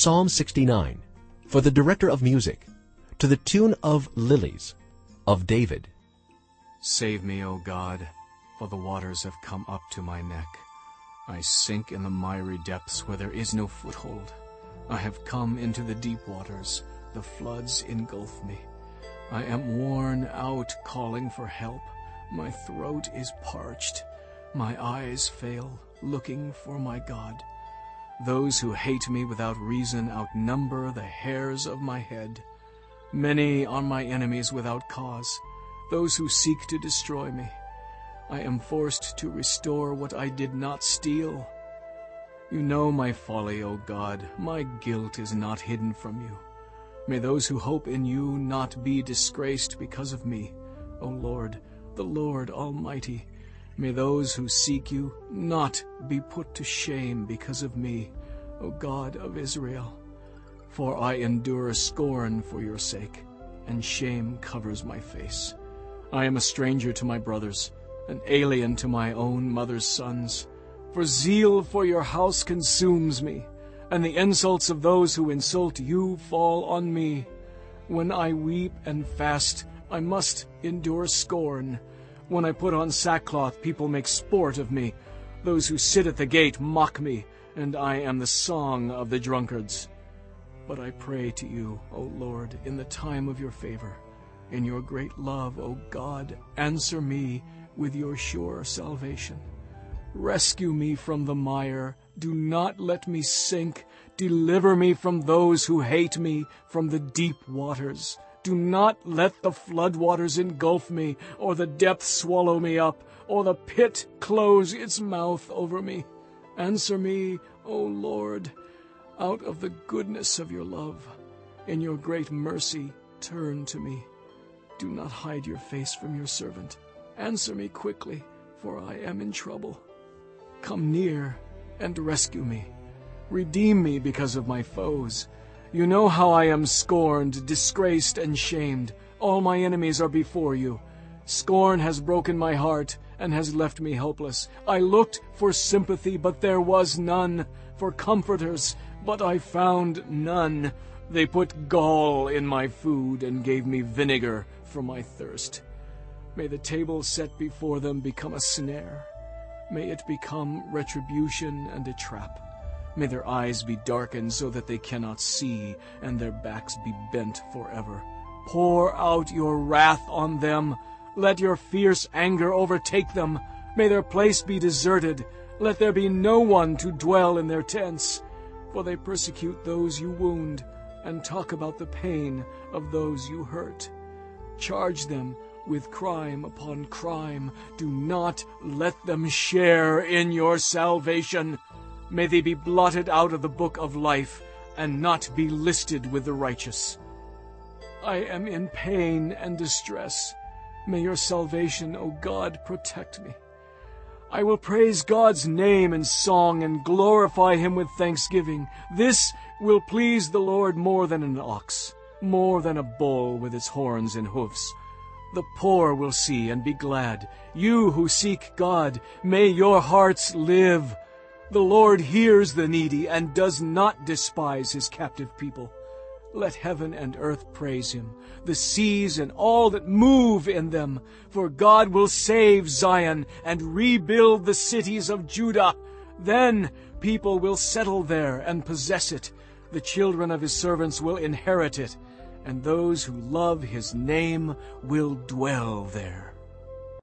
Psalm 69, for the director of music, to the tune of Lilies, of David. Save me, O God, for the waters have come up to my neck. I sink in the miry depths where there is no foothold. I have come into the deep waters. The floods engulf me. I am worn out calling for help. My throat is parched. My eyes fail, looking for my God. Those who hate me without reason outnumber the hairs of my head. Many are my enemies without cause, those who seek to destroy me. I am forced to restore what I did not steal. You know my folly, O God. My guilt is not hidden from you. May those who hope in you not be disgraced because of me, O Lord, the Lord Almighty. May those who seek you not be put to shame because of me, O God of Israel. For I endure scorn for your sake, and shame covers my face. I am a stranger to my brothers, an alien to my own mother's sons. For zeal for your house consumes me, and the insults of those who insult you fall on me. When I weep and fast, I must endure scorn. When I put on sackcloth, people make sport of me. Those who sit at the gate mock me, and I am the song of the drunkards. But I pray to you, O Lord, in the time of your favor. In your great love, O God, answer me with your sure salvation. Rescue me from the mire. Do not let me sink. Deliver me from those who hate me, from the deep waters. Do not let the floodwaters engulf me, or the depth swallow me up, or the pit close its mouth over me. Answer me, O Lord, out of the goodness of your love. In your great mercy, turn to me. Do not hide your face from your servant. Answer me quickly, for I am in trouble. Come near and rescue me. Redeem me because of my foes. You know how I am scorned, disgraced, and shamed. All my enemies are before you. Scorn has broken my heart and has left me helpless. I looked for sympathy, but there was none, for comforters, but I found none. They put gall in my food and gave me vinegar for my thirst. May the table set before them become a snare. May it become retribution and a trap. May their eyes be darkened so that they cannot see, and their backs be bent forever. Pour out your wrath on them. Let your fierce anger overtake them. May their place be deserted. Let there be no one to dwell in their tents. For they persecute those you wound, and talk about the pain of those you hurt. Charge them with crime upon crime. Do not let them share in your salvation. May they be blotted out of the book of life and not be listed with the righteous. I am in pain and distress. May your salvation, O God, protect me. I will praise God's name in song and glorify him with thanksgiving. This will please the Lord more than an ox, more than a bull with its horns and hoofs. The poor will see and be glad. You who seek God, may your hearts live. The Lord hears the needy and does not despise his captive people. Let heaven and earth praise him, the seas and all that move in them. For God will save Zion and rebuild the cities of Judah. Then people will settle there and possess it. The children of his servants will inherit it, and those who love his name will dwell there.